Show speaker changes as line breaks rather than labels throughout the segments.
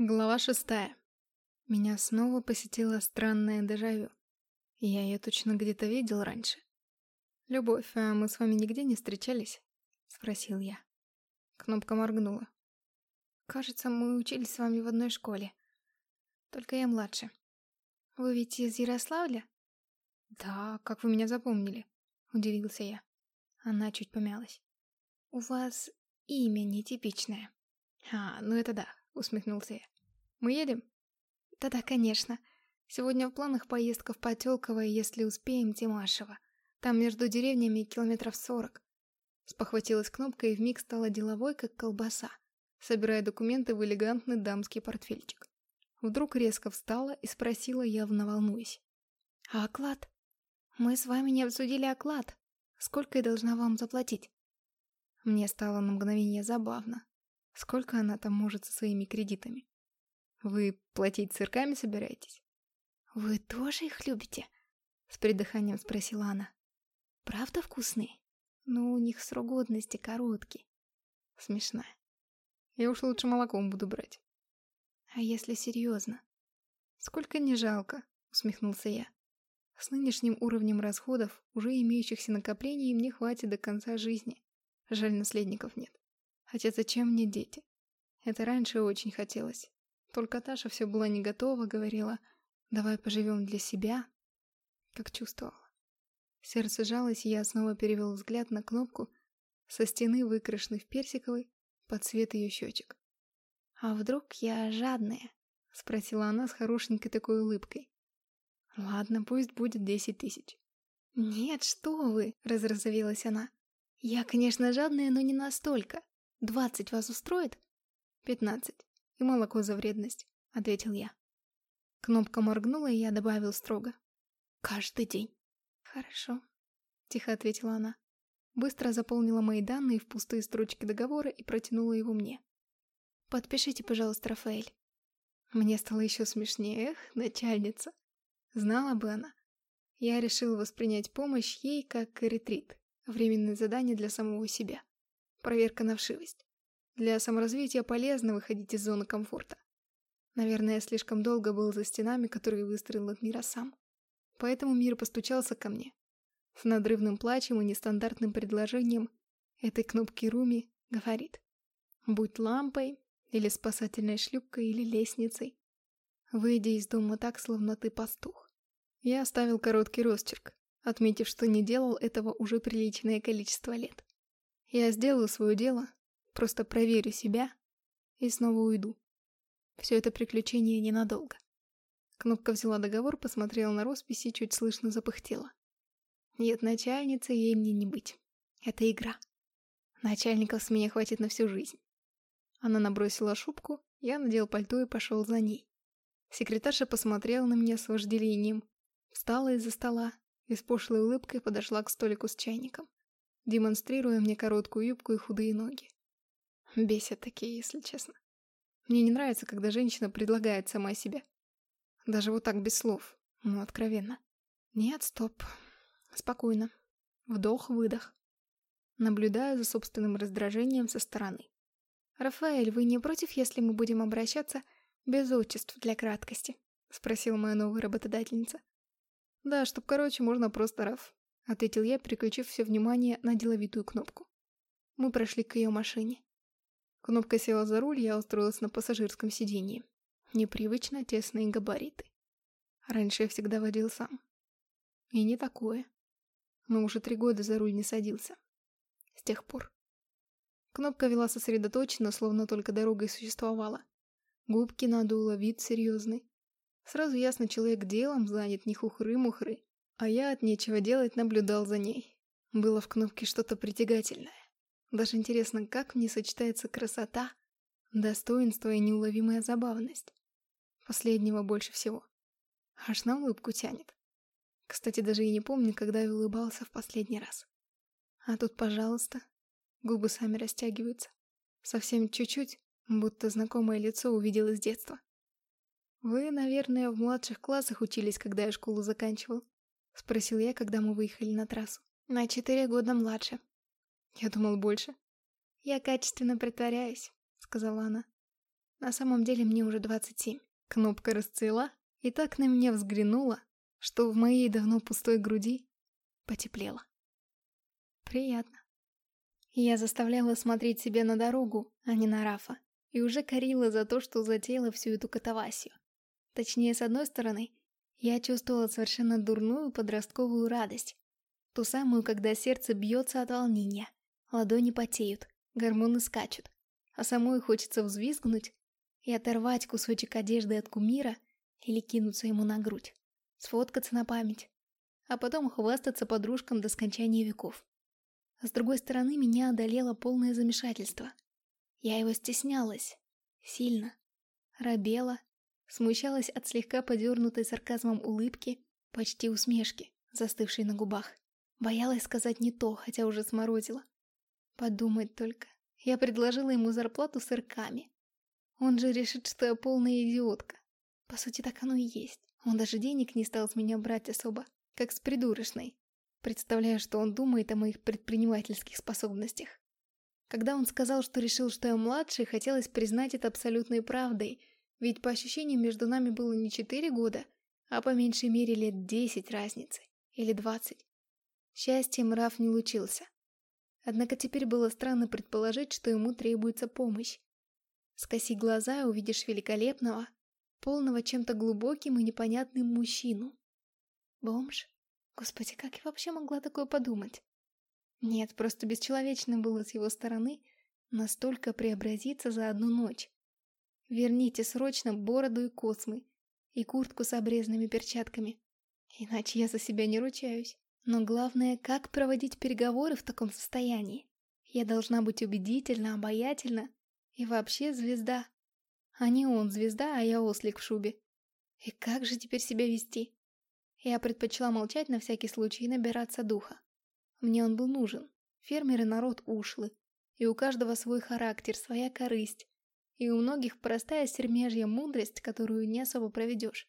Глава шестая. Меня снова посетила странная дежавю. Я ее точно где-то видел раньше. «Любовь, а мы с вами нигде не встречались?» — спросил я. Кнопка моргнула. «Кажется, мы учились с вами в одной школе. Только я младше. Вы ведь из Ярославля?» «Да, как вы меня запомнили?» — удивился я. Она чуть помялась. «У вас имя нетипичное». «А, ну это да усмехнулся я. Мы едем? Да-да, конечно. Сегодня в планах поездка в Потелково, если успеем, Тимашево. Там между деревнями километров сорок. Спохватилась кнопка и вмиг стала деловой, как колбаса, собирая документы в элегантный дамский портфельчик. Вдруг резко встала и спросила, явно волнуясь. «А оклад? Мы с вами не обсудили оклад. Сколько я должна вам заплатить?» Мне стало на мгновение забавно. Сколько она там может со своими кредитами? Вы платить цирками собираетесь? Вы тоже их любите? С придыханием спросила она. Правда вкусные? Но у них срок годности короткий. Смешная. Я уж лучше молоком буду брать. А если серьезно? Сколько не жалко, усмехнулся я. С нынешним уровнем расходов, уже имеющихся накоплений, мне хватит до конца жизни. Жаль, наследников нет. Хотя зачем мне дети? Это раньше очень хотелось. Только Таша все была не готова, говорила, давай поживем для себя. Как чувствовала. Сердце жалось, и я снова перевел взгляд на кнопку со стены, выкрашенной в персиковый, под цвет ее щечек. «А вдруг я жадная?» — спросила она с хорошенькой такой улыбкой. «Ладно, пусть будет десять тысяч». «Нет, что вы!» — разразовелась она. «Я, конечно, жадная, но не настолько. «Двадцать вас устроит?» «Пятнадцать. И молоко за вредность», — ответил я. Кнопка моргнула, и я добавил строго. «Каждый день». «Хорошо», — тихо ответила она. Быстро заполнила мои данные в пустые строчки договора и протянула его мне. «Подпишите, пожалуйста, Рафаэль». Мне стало еще смешнее, эх, начальница. Знала бы она. Я решил воспринять помощь ей как ретрит, временное задание для самого себя. Проверка на вшивость. Для саморазвития полезно выходить из зоны комфорта. Наверное, я слишком долго был за стенами, которые выстроил от мира сам. Поэтому мир постучался ко мне. С надрывным плачем и нестандартным предложением этой кнопки Руми говорит «Будь лампой, или спасательной шлюпкой, или лестницей. Выйди из дома так, словно ты пастух». Я оставил короткий росчерк, отметив, что не делал этого уже приличное количество лет. Я сделаю свое дело, просто проверю себя и снова уйду. Все это приключение ненадолго. Кнопка взяла договор, посмотрела на роспись и чуть слышно запыхтела. Нет, начальницы ей мне не быть. Это игра. Начальников с меня хватит на всю жизнь. Она набросила шубку, я надел пальто и пошел за ней. Секретарша посмотрела на меня с вожделением, встала из-за стола и с пошлой улыбкой подошла к столику с чайником демонстрируя мне короткую юбку и худые ноги. Бесят такие, если честно. Мне не нравится, когда женщина предлагает сама себя. Даже вот так без слов, ну откровенно. Нет, стоп. Спокойно. Вдох-выдох. Наблюдаю за собственным раздражением со стороны. «Рафаэль, вы не против, если мы будем обращаться без отчеств для краткости?» — спросила моя новая работодательница. «Да, чтоб короче, можно просто Раф ответил я, переключив все внимание на деловитую кнопку. Мы прошли к ее машине. Кнопка села за руль, я устроилась на пассажирском сиденье. Непривычно тесные габариты. Раньше я всегда водил сам. И не такое. Но уже три года за руль не садился. С тех пор. Кнопка вела сосредоточенно, словно только дорогой существовала. Губки надула, вид серьезный. Сразу ясно, человек делом занят, не хухры-мухры. А я от нечего делать наблюдал за ней. Было в кнопке что-то притягательное. Даже интересно, как в ней сочетается красота, достоинство и неуловимая забавность. Последнего больше всего. Аж на улыбку тянет. Кстати, даже и не помню, когда я улыбался в последний раз. А тут, пожалуйста, губы сами растягиваются. Совсем чуть-чуть, будто знакомое лицо увидел из детства. Вы, наверное, в младших классах учились, когда я школу заканчивал. — спросил я, когда мы выехали на трассу. «На четыре года младше». Я думал больше. «Я качественно притворяюсь», — сказала она. На самом деле мне уже 27. Кнопка расцвела и так на меня взглянула, что в моей давно пустой груди потеплело. Приятно. Я заставляла смотреть себе на дорогу, а не на Рафа, и уже корила за то, что затеяла всю эту катавасию. Точнее, с одной стороны, я чувствовала совершенно дурную подростковую радость. Ту самую, когда сердце бьется от волнения, ладони потеют, гормоны скачут, а самой хочется взвизгнуть и оторвать кусочек одежды от кумира или кинуться ему на грудь, сфоткаться на память, а потом хвастаться подружкам до скончания веков. С другой стороны, меня одолело полное замешательство. Я его стеснялась. Сильно. Робела. Смущалась от слегка подернутой сарказмом улыбки, почти усмешки, застывшей на губах. Боялась сказать не то, хотя уже сморозила. Подумать только. Я предложила ему зарплату с ирками. Он же решит, что я полная идиотка. По сути, так оно и есть. Он даже денег не стал с меня брать особо, как с придурочной. Представляю, что он думает о моих предпринимательских способностях. Когда он сказал, что решил, что я младше, хотелось признать это абсолютной правдой, ведь по ощущениям между нами было не четыре года, а по меньшей мере лет десять разницы. Или двадцать. Счастьем Раф не лучился. Однако теперь было странно предположить, что ему требуется помощь. Скоси глаза и увидишь великолепного, полного чем-то глубоким и непонятным мужчину. Бомж? Господи, как я вообще могла такое подумать? Нет, просто бесчеловечно было с его стороны настолько преобразиться за одну ночь. Верните срочно бороду и космы, и куртку с обрезанными перчатками. Иначе я за себя не ручаюсь. Но главное, как проводить переговоры в таком состоянии. Я должна быть убедительна, обаятельна и вообще звезда. А не он звезда, а я ослик в шубе. И как же теперь себя вести? Я предпочла молчать на всякий случай и набираться духа. Мне он был нужен. Фермеры народ ушлый. И у каждого свой характер, своя корысть. И у многих простая сермежья мудрость, которую не особо проведешь.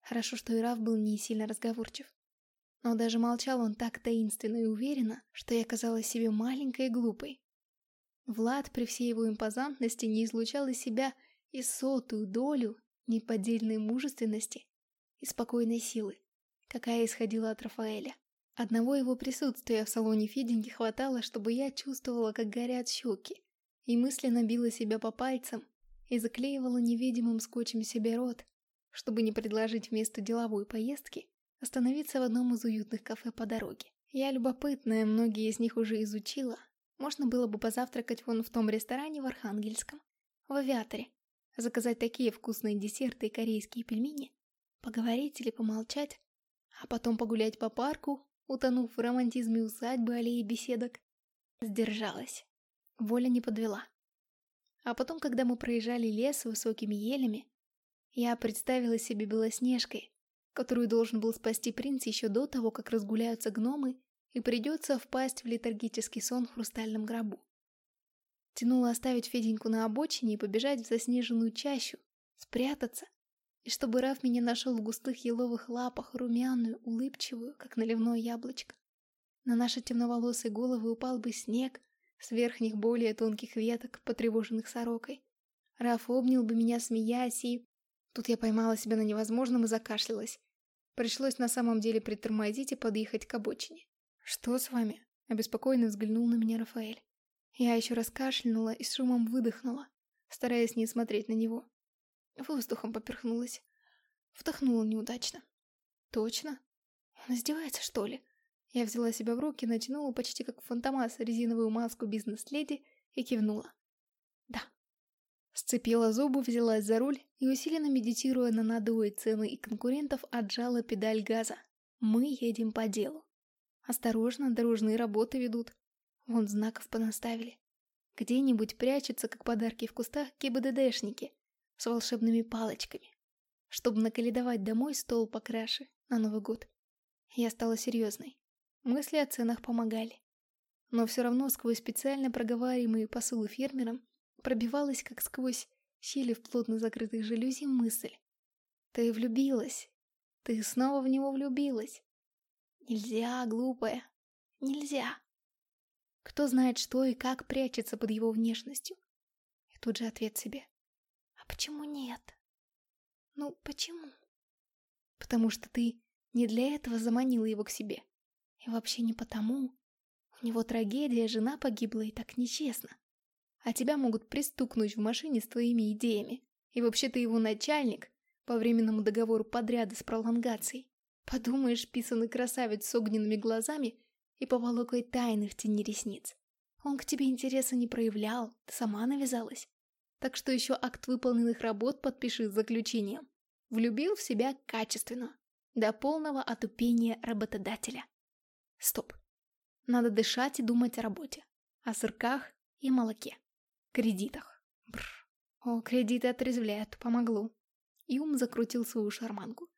Хорошо, что Ираф был не сильно разговорчив. Но даже молчал он так таинственно и уверенно, что я казалась себе маленькой и глупой. Влад при всей его импозантности не излучал из себя и сотую долю неподдельной мужественности и спокойной силы, какая исходила от Рафаэля. Одного его присутствия в салоне Феденьки хватало, чтобы я чувствовала, как горят щеки, и мысленно била себя по пальцам и заклеивала невидимым скотчем себе рот, чтобы не предложить вместо деловой поездки остановиться в одном из уютных кафе по дороге. Я любопытная, многие из них уже изучила. Можно было бы позавтракать вон в том ресторане в Архангельском, в авиаторе, заказать такие вкусные десерты и корейские пельмени, поговорить или помолчать, а потом погулять по парку, утонув в романтизме усадьбы, аллеи беседок. Сдержалась. Воля не подвела. А потом, когда мы проезжали лес с высокими елями, я представила себе Белоснежкой, которую должен был спасти принц еще до того, как разгуляются гномы и придется впасть в летаргический сон в хрустальном гробу. Тянула оставить Феденьку на обочине и побежать в заснеженную чащу, спрятаться, и чтобы Раф меня нашел в густых еловых лапах, румяную, улыбчивую, как наливное яблочко. На наши темноволосые головы упал бы снег с верхних более тонких веток, потревоженных сорокой. Раф обнял бы меня, смеясь, и... Тут я поймала себя на невозможном и закашлялась. Пришлось на самом деле притормозить и подъехать к обочине. «Что с вами?» — обеспокоенно взглянул на меня Рафаэль. Я еще раз кашлянула и с шумом выдохнула, стараясь не смотреть на него. Воздухом поперхнулась. Вдохнула неудачно. Точно? Он издевается, что ли? Я взяла себя в руки, натянула почти как фантомас резиновую маску бизнес-леди и кивнула. Да. Сцепила зубы, взялась за руль и, усиленно медитируя на надуи цены и конкурентов, отжала педаль газа. Мы едем по делу. Осторожно, дорожные работы ведут. Вон знаков понаставили. Где-нибудь прячутся, как подарки в кустах, ГИБДДшники с волшебными палочками, чтобы наколедовать домой стол по краше на Новый год. Я стала серьезной. Мысли о ценах помогали. Но все равно сквозь специально проговариваемые посылы фермерам пробивалась, как сквозь щели в плотно закрытых жалюзи, мысль. Ты влюбилась. Ты снова в него влюбилась. Нельзя, глупая. Нельзя. Кто знает, что и как прячется под его внешностью. И тут же ответ себе. А почему нет? Ну, почему? Потому что ты не для этого заманила его к себе. И вообще не потому. У него трагедия, жена погибла и так нечестно. А тебя могут пристукнуть в машине с твоими идеями. И вообще ты его начальник по временному договору подряда с пролонгацией. Подумаешь, писанный красавец с огненными глазами и поволокой тайны в тени ресниц. Он к тебе интереса не проявлял, ты сама навязалась. Так что еще акт выполненных работ подпиши с заключением. Влюбил в себя качественно, до полного отупения работодателя. Стоп. Надо дышать и думать о работе, о сырках и молоке, кредитах. Бррр. О, кредиты отрезвляют, помогло. Юм закрутил свою шарманку.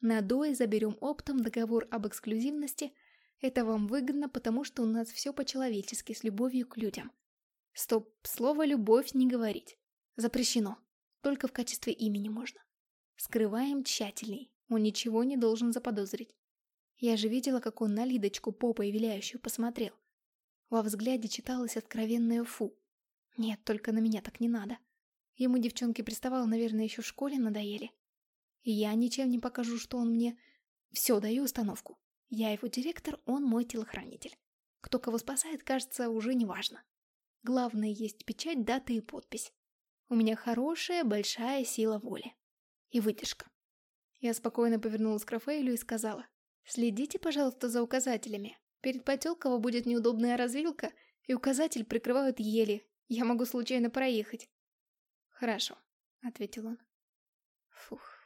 На Дое заберем оптом договор об эксклюзивности. Это вам выгодно, потому что у нас все по-человечески, с любовью к людям. Стоп, слово «любовь» не говорить. Запрещено. Только в качестве имени можно. Скрываем тщательней. Он ничего не должен заподозрить. Я же видела, как он на Лидочку попой виляющую посмотрел. Во взгляде читалось откровенное «фу». Нет, только на меня так не надо. Ему девчонки приставала, наверное, еще в школе надоели. Я ничем не покажу, что он мне... Все, даю установку. Я его директор, он мой телохранитель. Кто кого спасает, кажется, уже не важно. Главное есть печать, дата и подпись. У меня хорошая, большая сила воли. И выдержка. Я спокойно повернулась к Рафаэлю и сказала. Следите, пожалуйста, за указателями. Перед Потелково будет неудобная развилка, и указатель прикрывают ели. Я могу случайно проехать. «Хорошо», — ответил он. Фух.